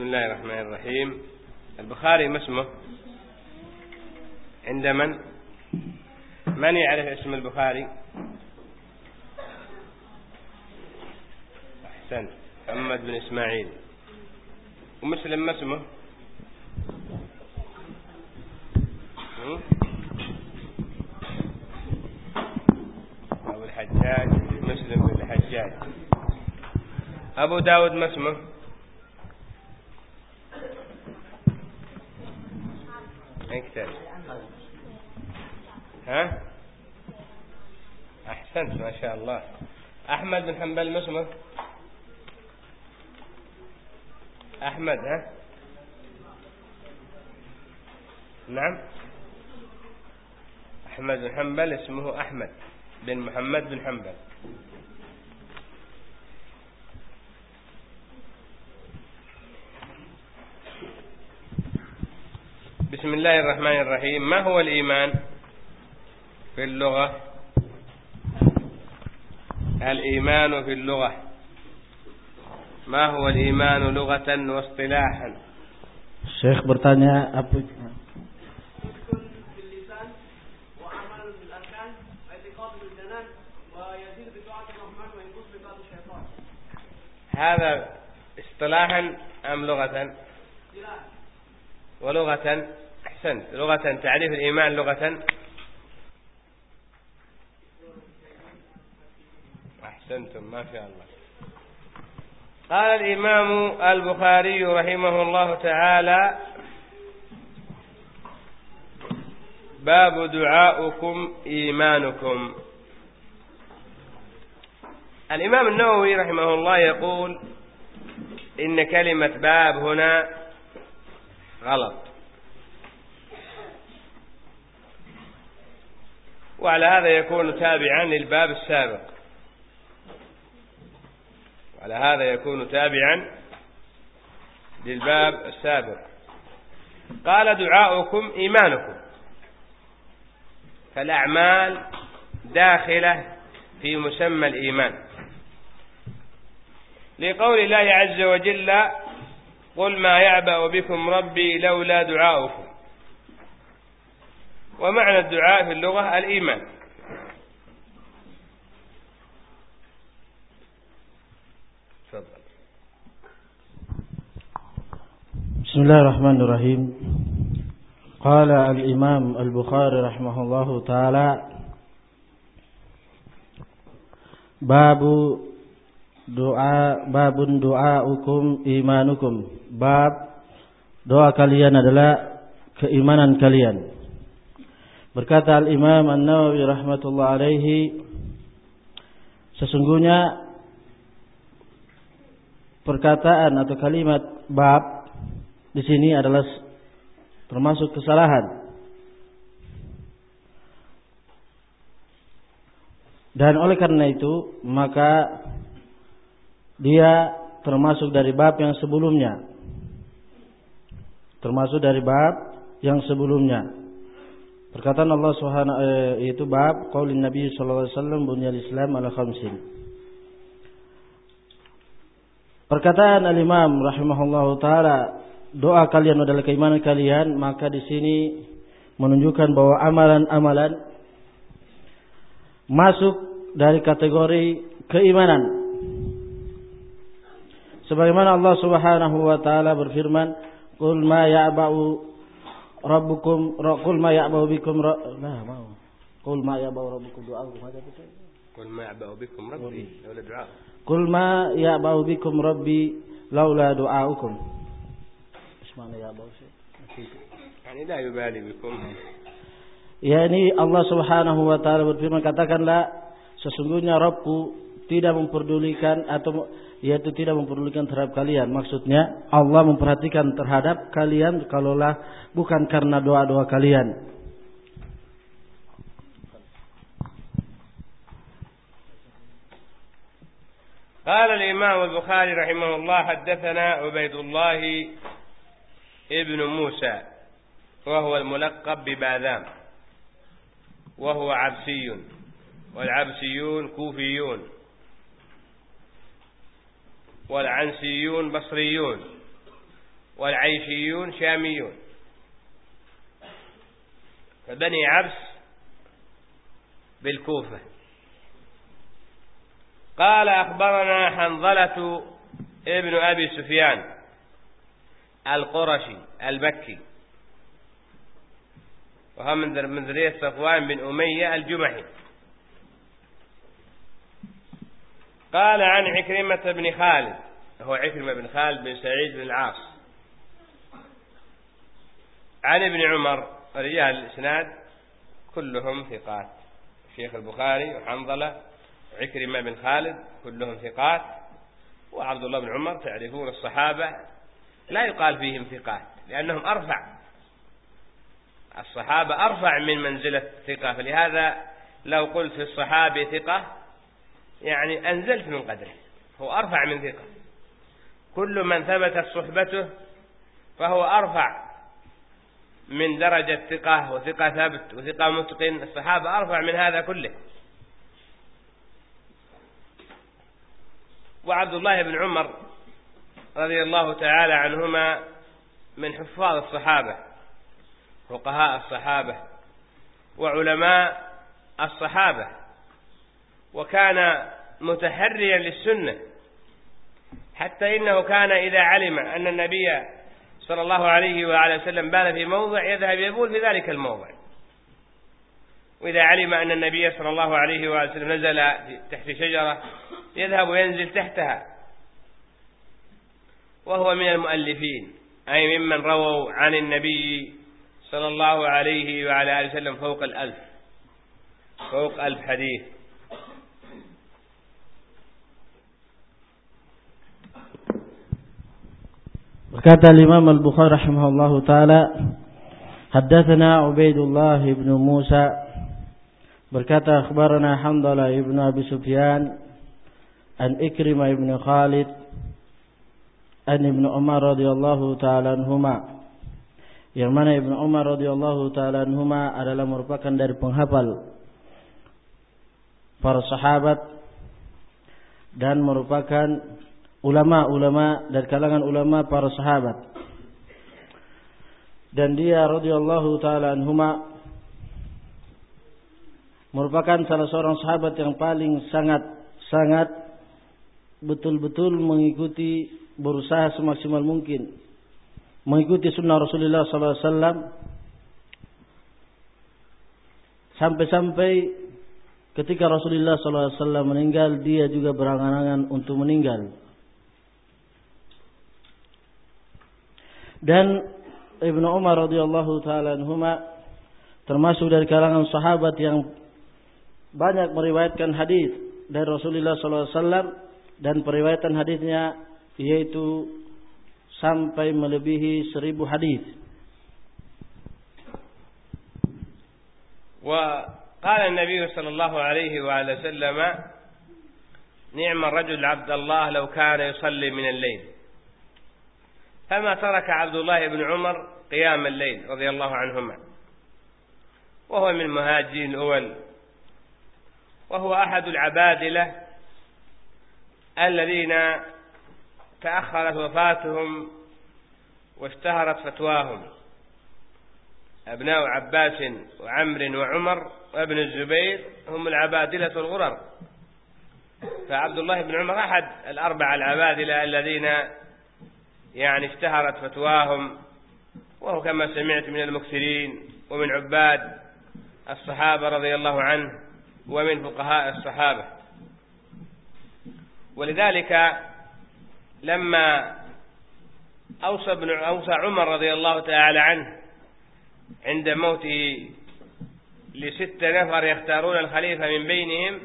بسم الله الرحمن الرحيم. البخاري ما اسمه؟ عند من؟ من يعرف اسم البخاري؟ أحسنت محمد بن إسماعيل. ومسلم ما اسمه؟ أبو الحجاج. مسلم بن الحجاج. أبو داود ما اسمه؟ اكتب ها أحسنت ما شاء الله أحمد بن حنبل ما اسمه أحمد ها نعم أحمد بن حنبل اسمه أحمد بن محمد بن حنبل بسم الله الرحمن الرحيم ما هو الإيمان في اللغة الإيمان في اللغة ما هو الإيمان لغة واصطلاحا Syekh bertanya apa هذا اصطلاحا أم لغة ولغة أحسنت لغة تعريف الإيمان لغة. أحسنتم ما شاء الله. قال الإمام البخاري رحمه الله تعالى باب دعاؤكم إيمانكم. الإمام النووي رحمه الله يقول إن كلمة باب هنا غلط. وعلى هذا يكون تابعا للباب السابق. وعلى هذا يكون تابعا للباب السابق. قال دعاؤكم إيمانكم. فالأعمال داخلة في مسمى الإيمان. لقول الله عز وجل قل ما يعبأ بكم ربي لولا دعاؤكم. ومعنى الدعاء في اللغة الإيمان. بسم الله الرحمن الرحيم. قال الإمام البخاري رحمه الله تعالى باب doa babun doaukum imanukum bab doa kalian adalah keimanan kalian. Berkata al Imam An-Nawawi rahmatullah alaihi sesungguhnya perkataan atau kalimat bab di sini adalah termasuk kesalahan dan oleh karena itu maka dia termasuk dari bab yang sebelumnya. Termasuk dari bab yang sebelumnya. Perkataan Allah Subhanahu eh, itu bab qaulin Nabi sallallahu alaihi wasallam bunyal Islam ala khamsin. Perkataan Al-Imam rahimahullahu taala doa kalian adalah keimanan kalian maka di sini menunjukkan bahwa amalan-amalan masuk dari kategori keimanan Sebagaimana Allah Subhanahu wa taala berfirman, "Qul ma ya'ba'u rabbukum qul ma ya'ba'u bikum nah mau. Qul ma ya'ba'u rabbukum du'a'ukum ada betul. Qul ma ya'ba'u bikum rabbi laula du'a. Qul ma ya'ba'u bikum rabbi laula du'a'ukum. Ismana ya'ba'u sih. Yani la yubali bikum. Ya ini Allah Subhanahu wa taala berfirman katakanlah sesungguhnya Rabbku tidak memperdulikan atau yaitu tidak memperdulikan terhadap kalian. Maksudnya Allah memperhatikan terhadap kalian kalaulah bukan karena doa-doa kalian. قال الإمام البخاري رحمه الله حدثنا عبيد الله ابن موسى وهو الملقب بباذام وهو عبسي والعبسيون كوفيون والعنسيون بصريون والعيشيون شاميون فبني عبس بالكوفة. قال أخبرنا حنظلة ابن أبي سفيان القرشي المكي وهو من ذرية صفوان بن أمية الجمحي. قال عن عكرمة بن خالد هو عكرمة بن خالد بن سعيد بن العاص. عن ابن عمر رجال الإسناد كلهم ثقات. الشيخ البخاري وحنظلة وعكرمة بن خالد كلهم ثقات. وعبد الله بن عمر تعرفون الصحابة لا يقال فيهم ثقات لأنهم أرفع. الصحابة أرفع من منزلة ثقة فلهذا لو قلت في الصحابي ثقة يعني أنزلت من قدره. هو أرفع من ثقة كل من ثبتت صحبته فهو أرفع من درجة ثقة وثقة ثبت وثقة متقن. الصحابة أرفع من هذا كله. وعبد الله بن عمر رضي الله تعالى عنهما من حفاظ الصحابة فقهاء الصحابة وعلماء الصحابة. وكان متحريا للسنة. حتى إنه كان إذا علم أن النبي صلى الله عليه وعلى وسلم بال في موضع يذهب يبول في ذلك الموضع. وإذا علم أن النبي صلى الله عليه وآله وسلم نزل تحت شجرة يذهب وينزل تحتها. وهو من المؤلفين أي ممن رووا عن النبي صلى الله عليه وعلى آله وسلم فوق الألف فوق ألف حديث. Berkata Imam Al-Bukhari rahimahullahu taala, Haddatsana Ubaidullah ibn Musa. Berkata akhbarana Hamdalah ibn Abi Sufyan an Ikrimah ibn Khalid an Ibn Umar radhiyallahu taala anhuma. Yang mana Ibn Umar radhiyallahu taala anhuma adalah merupakan dari penghafal para sahabat dan merupakan ulama-ulama dari kalangan ulama para sahabat. Dan dia radhiyallahu taala anhuma merupakan salah seorang sahabat yang paling sangat sangat betul-betul mengikuti berusaha semaksimal mungkin mengikuti sunnah Rasulullah sallallahu alaihi wasallam sampai-sampai ketika Rasulullah sallallahu alaihi wasallam meninggal dia juga berangan-angan untuk meninggal Dan Ibnu Umar radhiyallahu taala anhuma termasuk dari kalangan sahabat yang banyak meriwayatkan hadis dari Rasulullah sallallahu alaihi wasallam dan periwayatan hadisnya yaitu sampai melebihi seribu hadis. وقال النبي صلى الله عليه وآله وسلم نعم الرجل عبد الله لو كان يصلي من الليل فما ترك عبد الله بن عمر قيام الليل رضي الله عنهما. وهو من المهاجرين الأول. وهو أحد العبادلة الذين تأخرت وفاتهم واشتهرت فتواهم. أبناء عباس وعمر وعمر وابن الزبير هم العبادلة الغرر. فعبد الله بن عمر أحد الأربع العبادلة الذين يعني اشتهرت فتواهم وهو كما سمعت من المكثرين ومن عباد الصحابة رضي الله عنه ومن فقهاء الصحابة. ولذلك لما أوصى, ابن أوصى عمر رضي الله تعالى عنه عند موته لست نفر يختارون الخليفة من بينهم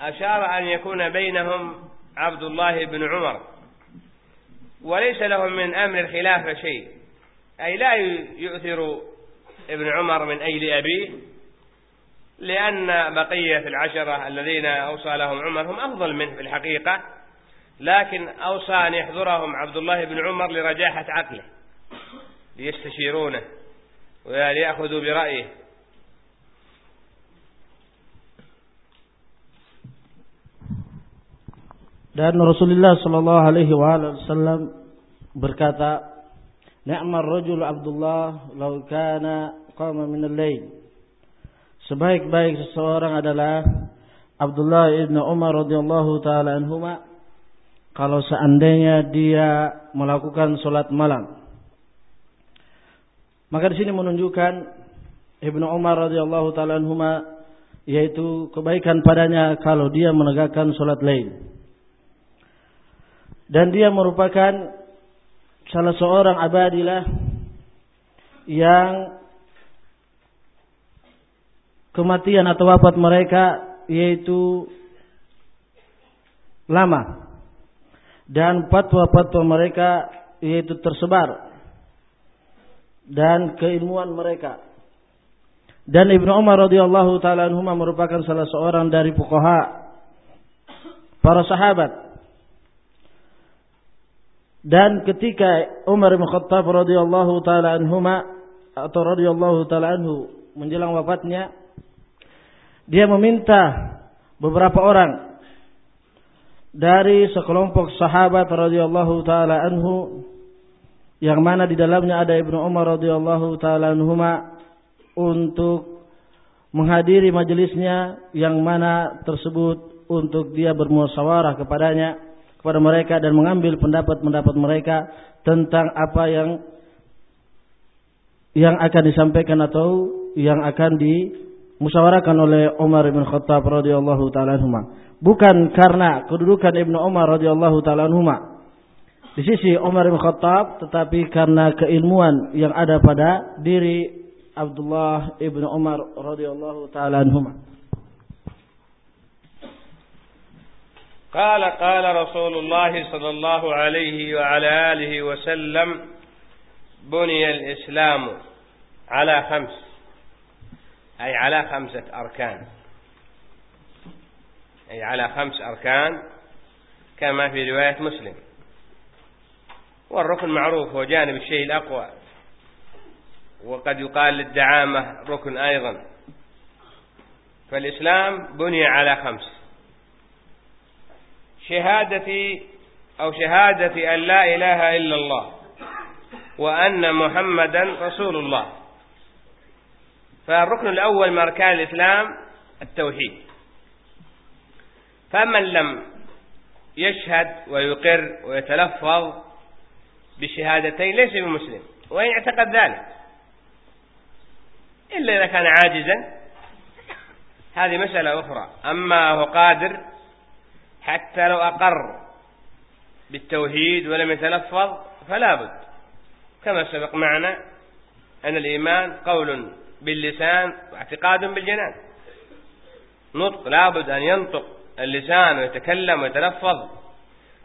أشار أن يكون بينهم عبد الله بن عمر. وليس لهم من أمر الخلافة شيء. أي لا يؤثر ابن عمر من أيل أبيه لأن بقية العشرة الذين أوصى لهم عمر هم أفضل منه في الحقيقة. لكن أوصى أن يحضرهم عبد الله بن عمر لرجاحة عقله ليستشيرونه وليأخذوا برأيه. Dan Rasulullah Shallallahu Alaihi Wasallam berkata, Ni'mar rajul Abdullah law kana qama min al-lail. Sebaik-baik seseorang adalah Abdullah ibn Umar radhiyallahu taala anhuma kalau seandainya dia melakukan salat malam. Maka di sini menunjukkan Ibnu Umar radhiyallahu taala anhuma yaitu kebaikan padanya kalau dia menegakkan salat lain. Dan dia merupakan salah seorang abadilah yang kematian atau wafat mereka yaitu lama. Dan fatwa-fatwa mereka yaitu tersebar. Dan keilmuan mereka. Dan Ibnu Umar radhiyallahu taala merupakan salah seorang dari fuqaha para sahabat dan ketika Umar bin Khattab radhiyallahu taala anhuma atau radhiyallahu taala anhu menjelang wafatnya dia meminta beberapa orang dari sekelompok sahabat radhiyallahu taala anhu yang mana di dalamnya ada Ibnu Umar radhiyallahu taala anhuma untuk menghadiri majelisnya yang mana tersebut untuk dia bermusyawarah kepadanya kepada mereka dan mengambil pendapat-pendapat mereka tentang apa yang yang akan disampaikan atau yang akan dimusyawarakan oleh Umar bin Khattab radhiyallahu taala Bukan karena kedudukan Ibnu Umar radhiyallahu taala di sisi Umar bin Khattab tetapi karena keilmuan yang ada pada diri Abdullah ibnu Umar radhiyallahu taala anhuma. قال قال رسول الله صلى الله عليه وعلى آله وسلم بني الإسلام على خمس أي على خمسة أركان. أي على خمس أركان كما في رواية مسلم. والركن معروف هو جانب الشيء الأقوى. وقد يقال للدعامة ركن أيضا. فالإسلام بني على خمس. شهادة أو شهادة أن لا إله إلا الله وأن محمدا رسول الله. فالركن الأول من أركان الإسلام التوحيد. فمن لم يشهد ويقر ويتلفظ بالشهادتين ليس بمسلم وإن اعتقد ذلك. إلا إذا كان عاجزا. هذه مسألة أخرى. أما هو قادر حتى لو أقر بالتوحيد ولم يتلفظ فلا بد. كما سبق معنا أن الإيمان قول باللسان واعتقاد بالجنان. نطق لابد أن ينطق اللسان ويتكلم ويتلفظ.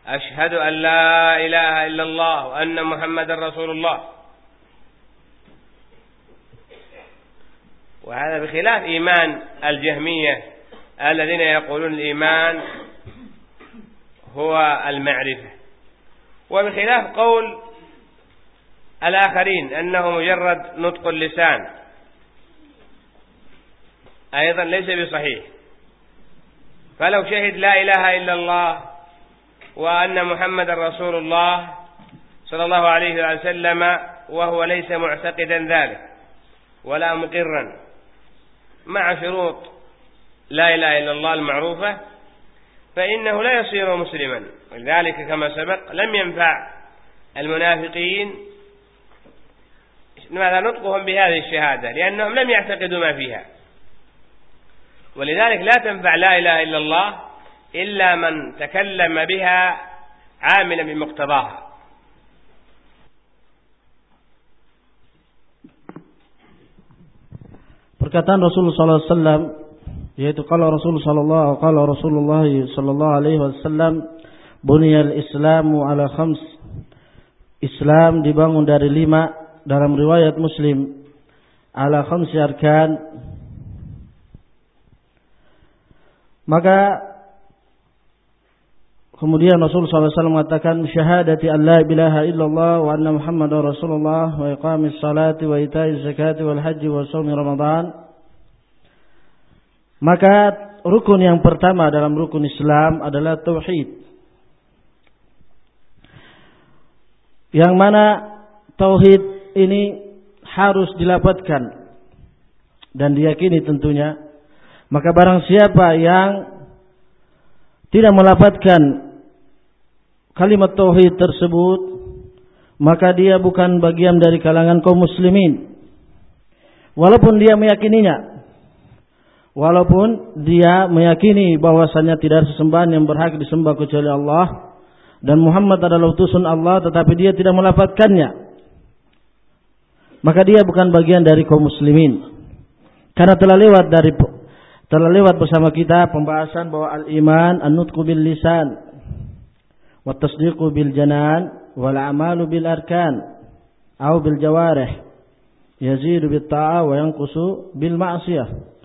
أشهد أن لا إله إلا الله وأن محمد رسول الله. وهذا بخلاف إيمان الجهمية الذين يقولون الإيمان هو المعرفة. وبخلاف قول الآخرين أنه مجرد نطق اللسان. أيضا ليس بصحيح. فلو شهد لا إله إلا الله وأن محمد رسول الله صلى الله عليه وسلم وهو ليس معتقدا ذلك ولا مقرا مع شروط لا إله إلا الله المعروفة فإنه لا يصير مسلما. ولذلك كما سبق لم ينفع المنافقين ماذا نطقهم بهذه الشهادة لأنهم لم يعتقدوا ما فيها. ولذلك لا تنفع لا إله إلا الله إلا من تكلم بها عاملا بمقتضاها. Perkataan Rasulullah SAW yaitu kalau Rasul sallallahu kalau Rasulullah sallallahu alaihi wasallam bunyal Islamu ala khams Islam dibangun dari lima dalam riwayat Muslim ala khamsi arkan maka Kemudian Rasul SAW mengatakan syahadati an la ilaha illallah wa anna Muhammadar Rasulullah wa iqamis salati wa ita'iz zakati wal haji wa sawmi Ramadan maka rukun yang pertama dalam rukun Islam adalah tauhid. Yang mana tauhid ini harus dilapatkan dan diyakini tentunya. Maka barang siapa yang tidak melapatkan kalimat tauhid tersebut, maka dia bukan bagian dari kalangan kaum muslimin. Walaupun dia meyakininya. Walaupun dia meyakini bahwasanya tidak ada sesembahan yang berhak disembah kecuali Allah dan Muhammad adalah utusan Allah tetapi dia tidak melafazkannya maka dia bukan bagian dari kaum muslimin. Karena telah lewat dari telah lewat bersama kita pembahasan bahwa al-iman an-nutqu bil lisan wa tasdiqu bil janan wal amalu bil arkan atau bil jawarih yazidu bit ta'a wa yanqusu bil ma'siyah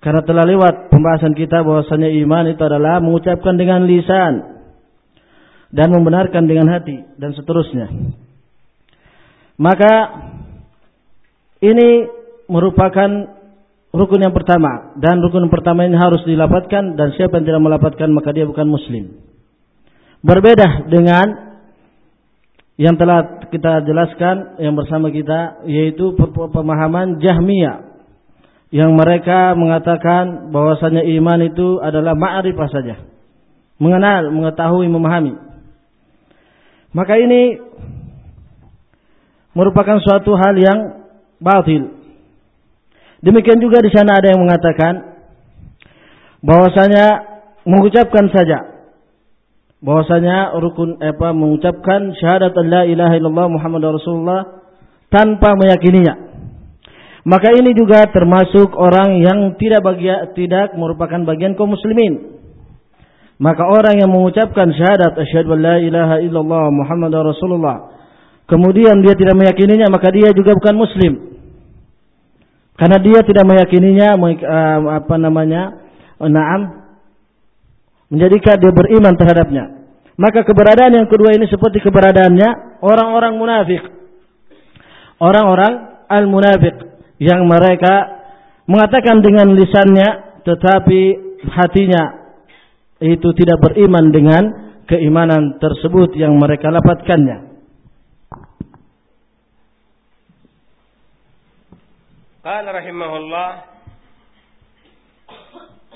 karena telah lewat pembahasan kita bahwasanya iman itu adalah mengucapkan dengan lisan dan membenarkan dengan hati dan seterusnya. Maka ini merupakan rukun yang pertama dan rukun pertama ini harus dilapatkan dan siapa yang tidak melapatkan maka dia bukan muslim. Berbeda dengan yang telah kita jelaskan yang bersama kita yaitu pemahaman Jahmiyah yang mereka mengatakan bahwasanya iman itu adalah ma'rifah saja. Mengenal, mengetahui, memahami. Maka ini merupakan suatu hal yang batil. Demikian juga di sana ada yang mengatakan bahwasanya mengucapkan saja bahwasanya rukun apa mengucapkan syahadat la ilaha illallah Muhammad Rasulullah tanpa meyakininya maka ini juga termasuk orang yang tidak bagia, tidak merupakan bagian kaum muslimin. Maka orang yang mengucapkan syahadat asyhadu an la ilaha illallah Muhammadar Rasulullah kemudian dia tidak meyakininya maka dia juga bukan muslim. Karena dia tidak meyakininya eh, apa namanya? Naam menjadikan dia beriman terhadapnya. Maka keberadaan yang kedua ini seperti keberadaannya orang-orang munafik. Orang-orang al-munafiq yang mereka mengatakan dengan lisannya tetapi hatinya itu tidak beriman dengan keimanan tersebut yang mereka lapatkannya. قال رحمه الله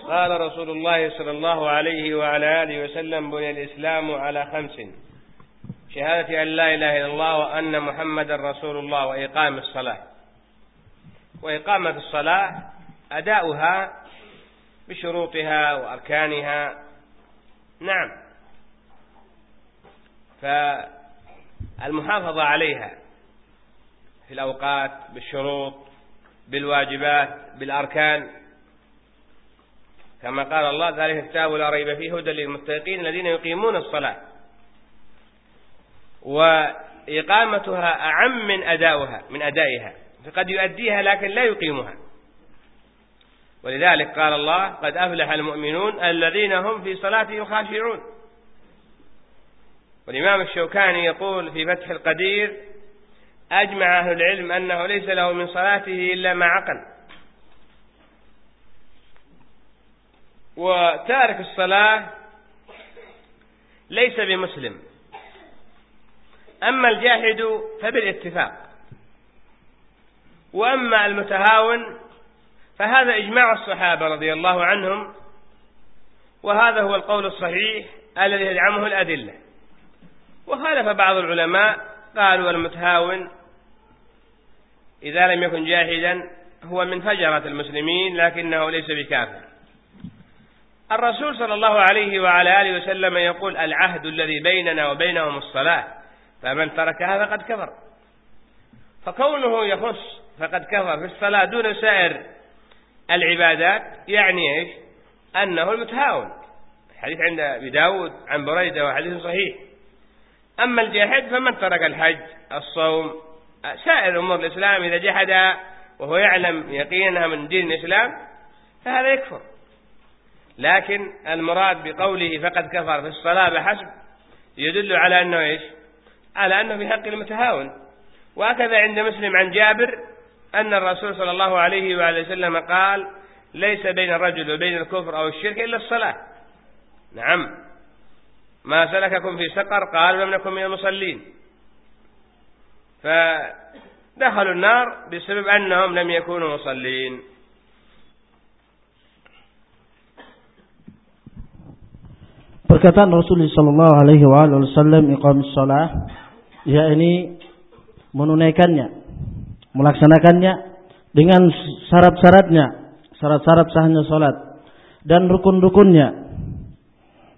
قال رسول الله صلى الله عليه وعلى آله وسلم بني الإسلام على خمس شهادة أن لا إله إلا الله وأن محمد رسول الله وإقام الصلاة وإقامة الصلاة أداؤها بشروطها وأركانها. نعم. فالمحافظة عليها في الأوقات بالشروط بالواجبات بالأركان. كما قال الله ذلك الكتاب لا ريب فيه هدى للمتقين الذين يقيمون الصلاة. وإقامتها أعم من أداؤها من أدائها. فقد يؤديها لكن لا يقيمها. ولذلك قال الله قد أفلح المؤمنون الذين هم في صلاتهم خاشعون. والإمام الشوكاني يقول في فتح القدير أجمع أهل العلم أنه ليس له من صلاته إلا ما عقل. وتارك الصلاة ليس بمسلم. أما الجاحد فبالاتفاق. وأما المتهاون فهذا إجماع الصحابة رضي الله عنهم وهذا هو القول الصحيح الذي يدعمه الأدلة. وخالف بعض العلماء قالوا المتهاون إذا لم يكن جاهدا هو من فجرة المسلمين لكنه ليس بكافر. الرسول صلى الله عليه وعلى آله وسلم يقول العهد الذي بيننا وبينهم الصلاة فمن تركها فقد كفر. فكونه يخص فقد كفر في الصلاة دون سائر العبادات يعني إيش؟ أنه المتهاون. الحديث عند أبي داود عن بريدة وحديث صحيح. أما الجاحد فمن ترك الحج الصوم سائر أمور الإسلام إذا جحد وهو يعلم يقينها من دين الإسلام فهذا يكفر. لكن المراد بقوله فقد كفر في الصلاة بحسب يدل على أنه إيش؟ على أنه في حق المتهاون. وهكذا عند مسلم عن جابر أن الرسول صلى الله عليه وآله وسلم قال ليس بين الرجل وبين الكفر أو الشرك إلا الصلاة. نعم. ما سلككم في سقر؟ قال لم نكن من المصلين. فدخلوا النار بسبب أنهم لم يكونوا مصلين. Perkataan Rasulullah sallallahu alaihi wasallam iqamis shalah yakni menunaikannya, melaksanakannya dengan syarat-syaratnya, syarat-syarat sahnya sholat dan rukun-rukunnya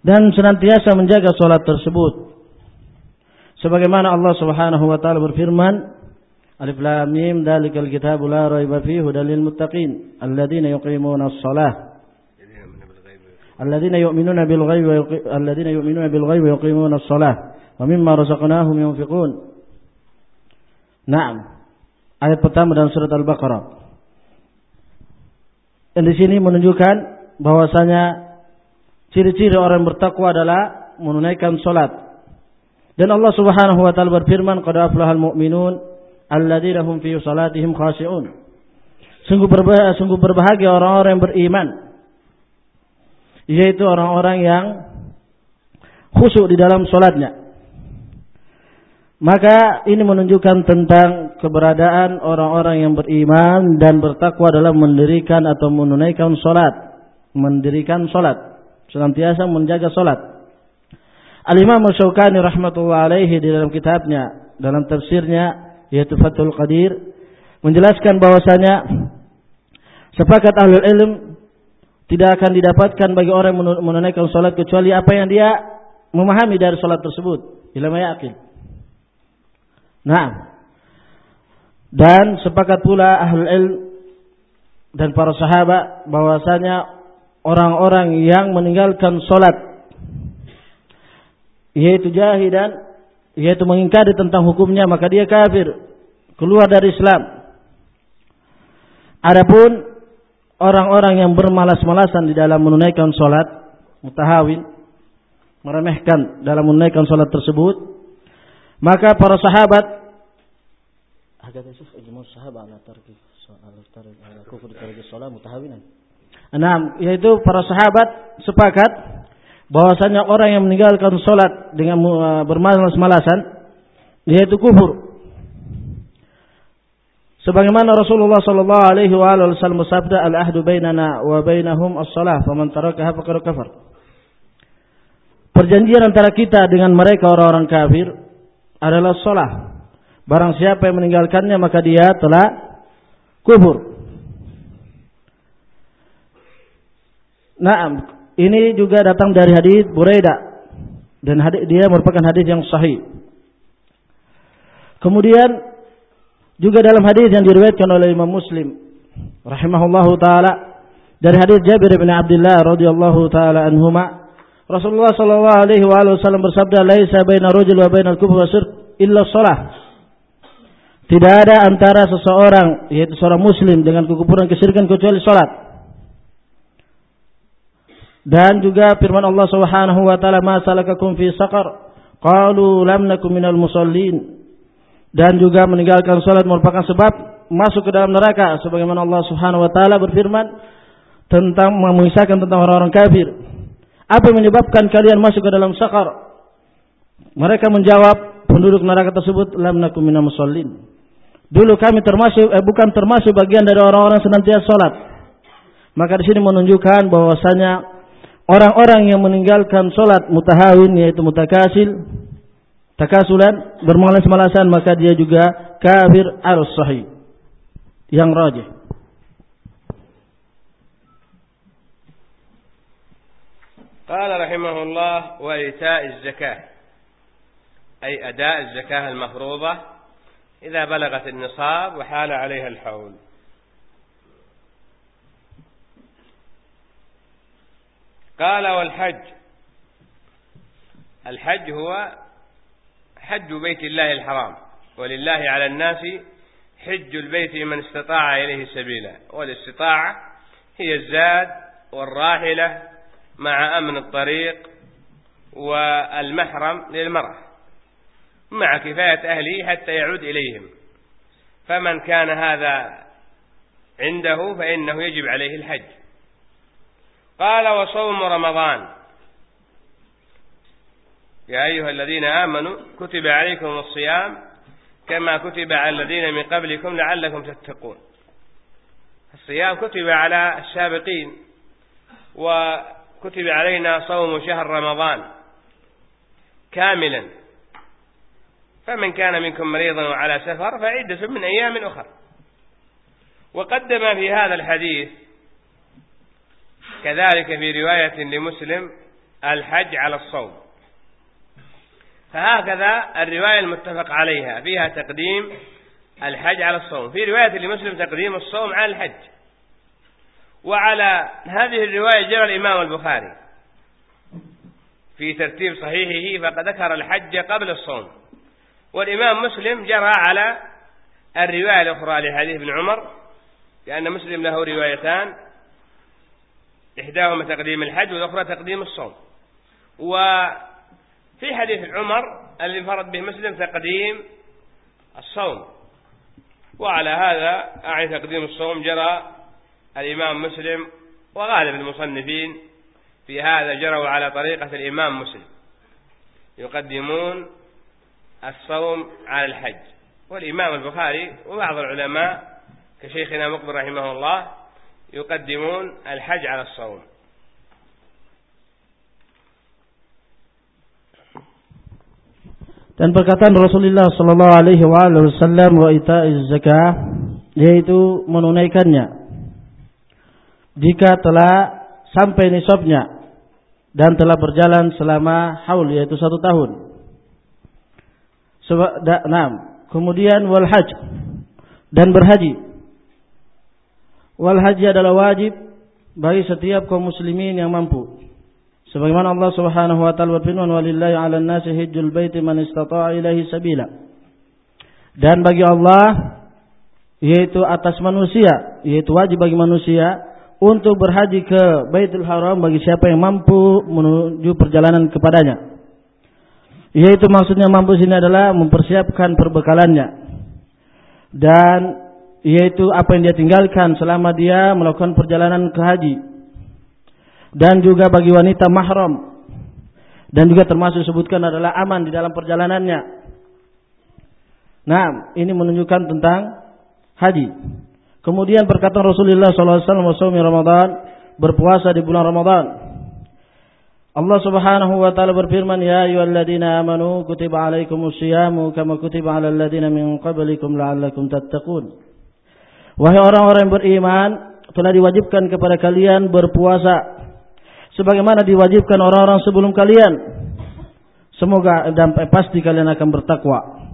dan senantiasa menjaga sholat tersebut. Sebagaimana Allah Subhanahu wa taala berfirman, Alif Lam Mim Dzalikal Kitabu la raiba fihi Hudalil muttaqin alladziina yuqimuna shalah alladziina yu'minuna bil ghaibi alladziina yu'minuna bil ghaibi wa yuqimuna shalah wa mimma razaqnahum yunfiqun. Naam. Ayat pertama dalam surat Al-Baqarah. Dan di sini menunjukkan bahwasanya ciri-ciri orang bertakwa adalah menunaikan salat. Dan Allah Subhanahu wa taala berfirman, "Qad aflahal mu'minun alladzina hum fi salatihim khashi'un." Sungguh berbahagia, sungguh berbahagia orang-orang yang beriman yaitu orang-orang yang khusyuk di dalam solatnya. Maka ini menunjukkan tentang keberadaan orang-orang yang beriman dan bertakwa dalam mendirikan atau menunaikan solat. Mendirikan solat. Senantiasa menjaga solat. Al-Imam Syaukani rahmatullah alaihi di dalam kitabnya, dalam tafsirnya, yaitu Fathul Qadir, menjelaskan bahwasanya sepakat ahlul ilm tidak akan didapatkan bagi orang yang menunaikan solat kecuali apa yang dia memahami dari solat tersebut. Ilmu yakin. Nah, dan sepakat pula ahlul ilm dan para sahabat bahwasanya orang-orang yang meninggalkan solat yaitu jahidan yaitu mengingkari tentang hukumnya maka dia kafir keluar dari Islam. Adapun orang-orang yang bermalas-malasan di dalam menunaikan solat mutahawin meremehkan dalam menunaikan solat tersebut maka para sahabat Enam, yaitu para sahabat sepakat bahwasanya orang yang meninggalkan solat dengan uh, bermalas-malasan yaitu kufur Sebagaimana Rasulullah sallallahu alaihi wasallam bersabda, "Al-ahdu bainana wa bainahum as-salah, faman tarakaha faqad kafar." Perjanjian antara kita dengan mereka orang-orang kafir adalah salah. Barang siapa yang meninggalkannya maka dia telah kufur. Nah, ini juga datang dari hadis Buraidah dan hadis dia merupakan hadis yang sahih. Kemudian juga dalam hadis yang diriwayatkan oleh Imam Muslim rahimahullahu taala dari hadis Jabir bin Abdullah radhiyallahu taala anhuma Rasulullah sallallahu alaihi wasallam bersabda laisa baina rajul wa bainal kufri wa syirk illa shalah. Tidak ada antara seseorang yaitu seorang muslim dengan kekufuran kesyirikan kecuali salat dan juga firman Allah Subhanahu wa taala ma salakakum fi saqar qalu lam nakum minal musallin. Dan juga meninggalkan salat merupakan sebab masuk ke dalam neraka sebagaimana Allah Subhanahu wa taala berfirman tentang mengisahkan tentang orang-orang kafir. Apa yang menyebabkan kalian masuk ke dalam sakar? Mereka menjawab penduduk neraka tersebut lam nakum minal musallin. Dulu kami termasuk eh, bukan termasuk bagian dari orang-orang senantiasa salat. Maka di sini menunjukkan bahwasanya orang-orang yang meninggalkan salat mutahawin yaitu mutakasil takasulan bermalas-malasan maka dia juga kafir arus sahih yang rajih قال رحمه الله وإيتاء الزكاة أي أداء الزكاة المفروضة إذا بلغت النصاب وحال عليها الحول. قال والحج الحج هو حج بيت الله الحرام ولله على الناس حج البيت من استطاع إليه سبيلا والاستطاعة هي الزاد والراحلة مع أمن الطريق والمحرم للمرأة مع كفاية أهله حتى يعود إليهم. فمن كان هذا عنده فإنه يجب عليه الحج. قال وصوم رمضان. يا أيها الذين آمنوا كتب عليكم الصيام كما كتب على الذين من قبلكم لعلكم تتقون. الصيام كتب على السابقين وكتب علينا صوم شهر رمضان كاملا. فمن كان منكم مريضا وعلى سفر فعدة من أيام أخر. وقدم في هذا الحديث كذلك في رواية لمسلم الحج على الصوم. فهكذا الرواية المتفق عليها فيها تقديم الحج على الصوم. في رواية لمسلم تقديم الصوم على الحج. وعلى هذه الرواية جرى الإمام البخاري في ترتيب صحيحه فقد ذكر الحج قبل الصوم. والإمام مسلم جرى على الرواية الأخرى لحديث ابن عمر لأن مسلم له روايتان إحداهما تقديم الحج والأخرى تقديم الصوم. وفي حديث عمر الذي انفرد به مسلم تقديم الصوم. وعلى هذا أعني تقديم الصوم جرى الإمام مسلم وغالب المصنفين في هذا جروا على طريقة الإمام مسلم. يقدمون الصوم على الحج. والإمام البخاري وبعض العلماء كشيخنا مقبل رحمه الله يقدمون الحج على الصوم. Dan perkataan Rasulullah sallallahu alaihi wasallam wa ita'iz zakah yaitu menunaikannya. Jika telah sampai nisabnya dan telah berjalan selama haul yaitu satu tahun. Sebab nah, kemudian wal haj dan berhaji. Wal haji adalah wajib bagi setiap kaum muslimin yang mampu. Sebagaimana Allah Subhanahu wa taala berfirman walillahi 'alan nasi hajjul baiti man istata'a ilaihi sabila. Dan bagi Allah yaitu atas manusia, yaitu wajib bagi manusia untuk berhaji ke Baitul Haram bagi siapa yang mampu menuju perjalanan kepadanya. Yaitu maksudnya mampu sini adalah mempersiapkan perbekalannya. Dan yaitu apa yang dia tinggalkan selama dia melakukan perjalanan ke haji dan juga bagi wanita mahram dan juga termasuk sebutkan adalah aman di dalam perjalanannya. Nah, ini menunjukkan tentang haji. Kemudian perkataan Rasulullah SAW Ramadan berpuasa di bulan Ramadan. Allah Subhanahu wa taala berfirman, "Ya ayyuhalladzina amanu kutiba alaikumus syiyamu kama kutiba alal ladzina min qablikum la'allakum tattaqun." Wahai orang-orang yang beriman, telah diwajibkan kepada kalian berpuasa sebagaimana diwajibkan orang-orang sebelum kalian. Semoga dan pasti kalian akan bertakwa.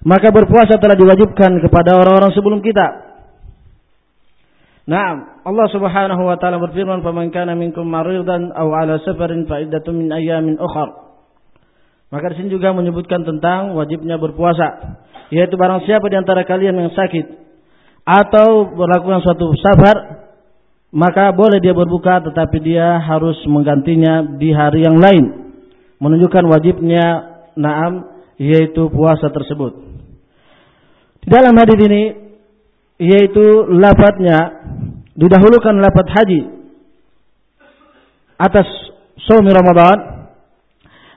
Maka berpuasa telah diwajibkan kepada orang-orang sebelum kita. Naam, Allah Subhanahu wa taala berfirman, "Faman kana minkum maridan aw ala safarin fa iddatun min ayyamin ukhra." Maka di sini juga menyebutkan tentang wajibnya berpuasa, yaitu barang siapa di antara kalian yang sakit atau melakukan suatu safar, maka boleh dia berbuka tetapi dia harus menggantinya di hari yang lain menunjukkan wajibnya naam yaitu puasa tersebut di dalam hadis ini yaitu lafadznya didahulukan lafadz haji atas sumi Ramadan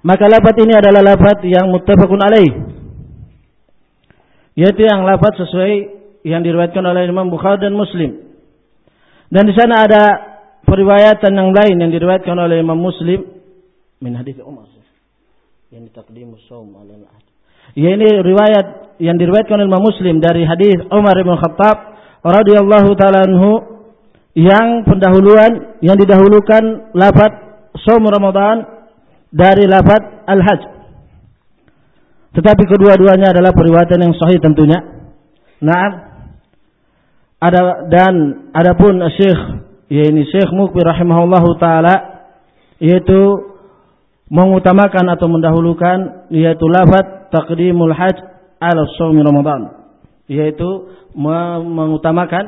maka lafadz ini adalah lafadz yang muttafaqun alaih. Yaitu yang lafadz sesuai yang diriwayatkan oleh Imam Bukhari dan Muslim. Dan di sana ada periwayatan yang lain yang diriwayatkan oleh Imam Muslim min hadis Umar yang ditakdimu saum ala Ya ini riwayat yang diriwayatkan oleh Imam Muslim dari hadis Umar bin Khattab radhiyallahu taala anhu yang pendahuluan yang didahulukan lafaz saum Ramadan dari lafaz al-hajj. Tetapi kedua-duanya adalah periwayatan yang sahih tentunya. Nah, ada dan adapun Syekh yakni Syekh Mukbir rahimahullahu taala yaitu mengutamakan atau mendahulukan yaitu lafaz taqdimul hajj ala shaumi Ramadan yaitu mengutamakan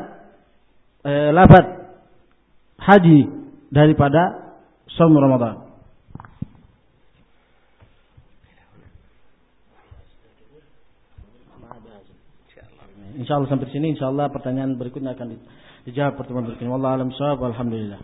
eh, lafaz haji daripada shaum Ramadan Insya Allah sampai sini insya Allah pertanyaan berikutnya akan dijawab pertemuan berikutnya. Wallahu alam alhamdulillah.